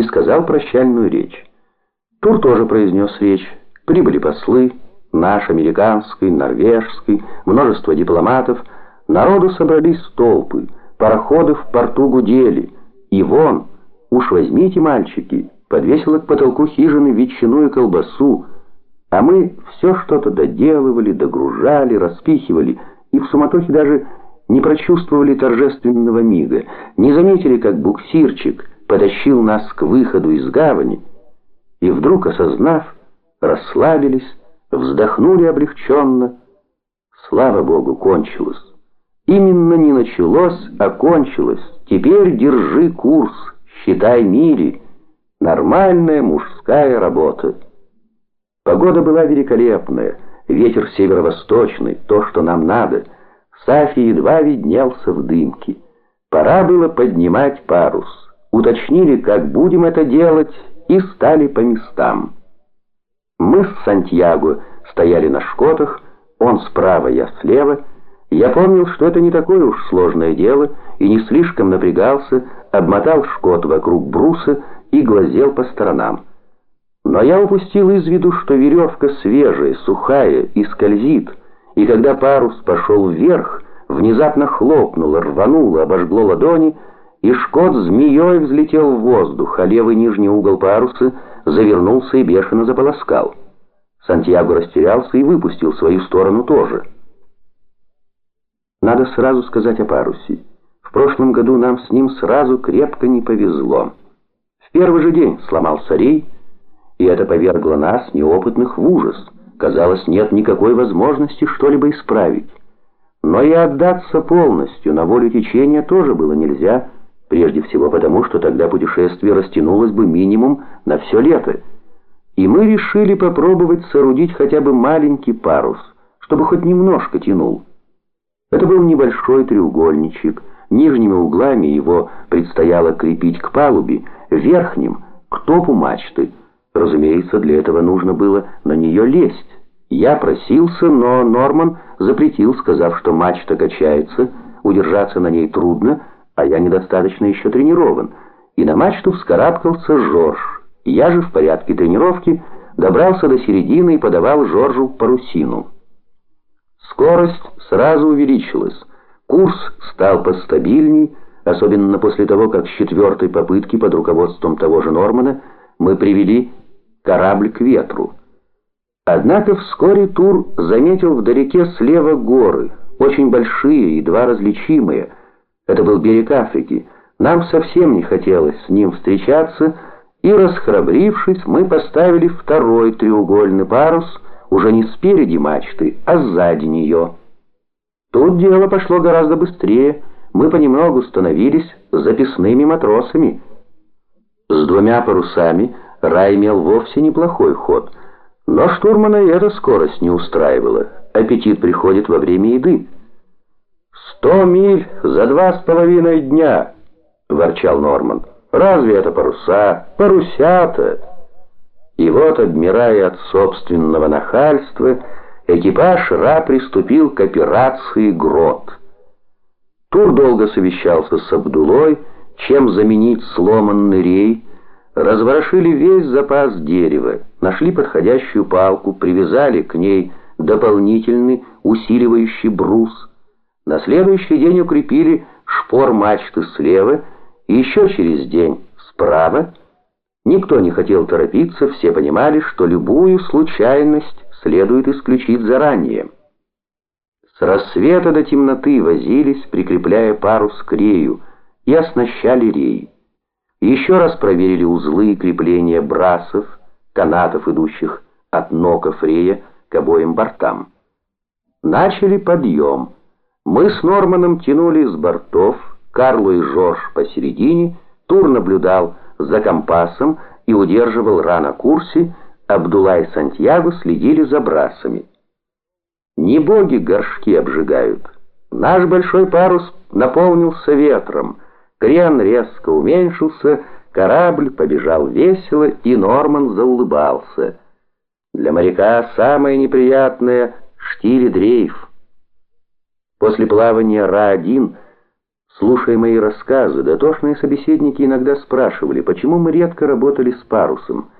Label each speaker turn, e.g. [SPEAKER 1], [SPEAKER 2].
[SPEAKER 1] и сказал прощальную речь. Тур тоже произнес речь. Прибыли послы, наш, американский, норвежский, множество дипломатов. Народу собрались толпы, пароходы в порту гудели. И вон, уж возьмите, мальчики, подвесила к потолку хижины ветчину и колбасу, а мы все что-то доделывали, догружали, распихивали, и в суматохе даже не прочувствовали торжественного мига, не заметили, как буксирчик потащил нас к выходу из гавани, и вдруг, осознав, расслабились, вздохнули облегченно. Слава Богу, кончилось. Именно не началось, а кончилось. Теперь держи курс, считай мире. Нормальная мужская работа. Погода была великолепная, ветер северо-восточный, то, что нам надо. Сафи едва виднелся в дымке. Пора было поднимать парус. Уточнили, как будем это делать, и стали по местам. Мы с Сантьяго стояли на шкотах, он справа, я слева. Я помнил, что это не такое уж сложное дело, и не слишком напрягался, обмотал шкот вокруг бруса и глазел по сторонам. Но я упустил из виду, что веревка свежая, сухая и скользит, и когда парус пошел вверх, внезапно хлопнуло, рвануло, обожгло ладони, и шкот змеей взлетел в воздух, а левый нижний угол паруса завернулся и бешено заполоскал. Сантьяго растерялся и выпустил свою сторону тоже. Надо сразу сказать о парусе. В прошлом году нам с ним сразу крепко не повезло. В первый же день сломался рей, и это повергло нас, неопытных, в ужас. Казалось, нет никакой возможности что-либо исправить. Но и отдаться полностью на волю течения тоже было нельзя, Прежде всего потому, что тогда путешествие растянулось бы минимум на все лето. И мы решили попробовать соорудить хотя бы маленький парус, чтобы хоть немножко тянул. Это был небольшой треугольничек, нижними углами его предстояло крепить к палубе, верхним — к топу мачты. Разумеется, для этого нужно было на нее лезть. Я просился, но Норман запретил, сказав, что мачта качается, удержаться на ней трудно, а я недостаточно еще тренирован, и на мачту вскарабкался Жорж. Я же в порядке тренировки добрался до середины и подавал Жоржу парусину. Скорость сразу увеличилась, курс стал постабильней, особенно после того, как с четвертой попытки под руководством того же Нормана мы привели корабль к ветру. Однако вскоре Тур заметил вдалеке слева горы, очень большие, едва различимые, это был берег Африки. Нам совсем не хотелось с ним встречаться, и, расхрабрившись, мы поставили второй треугольный парус уже не спереди мачты, а сзади нее. Тут дело пошло гораздо быстрее. Мы понемногу становились записными матросами. С двумя парусами рай имел вовсе неплохой ход, но штурмана эта скорость не устраивала. Аппетит приходит во время еды. «Сто миль за два с половиной дня!» — ворчал Норман. «Разве это паруса? Парусята!» И вот, обмирая от собственного нахальства, экипаж Ра приступил к операции «Грот». Тур долго совещался с Абдулой, чем заменить сломанный рей, разворошили весь запас дерева, нашли подходящую палку, привязали к ней дополнительный усиливающий брус, на следующий день укрепили шпор мачты слева и еще через день справа. Никто не хотел торопиться, все понимали, что любую случайность следует исключить заранее. С рассвета до темноты возились, прикрепляя парус к рею, и оснащали рей. Еще раз проверили узлы и крепления брасов, канатов, идущих от ноков рея к обоим бортам. Начали подъем. Мы с Норманом тянули с бортов, Карло и Жорж посередине, Тур наблюдал за компасом и удерживал Ра на курсе, Абдулла и Сантьяго следили за брасами. Не боги горшки обжигают. Наш большой парус наполнился ветром, крен резко уменьшился, корабль побежал весело, и Норман заулыбался. Для моряка самое неприятное — штиль дрейф. После плавания Ра-1 Слушая мои рассказы, дотошные собеседники иногда спрашивали, почему мы редко работали с парусом,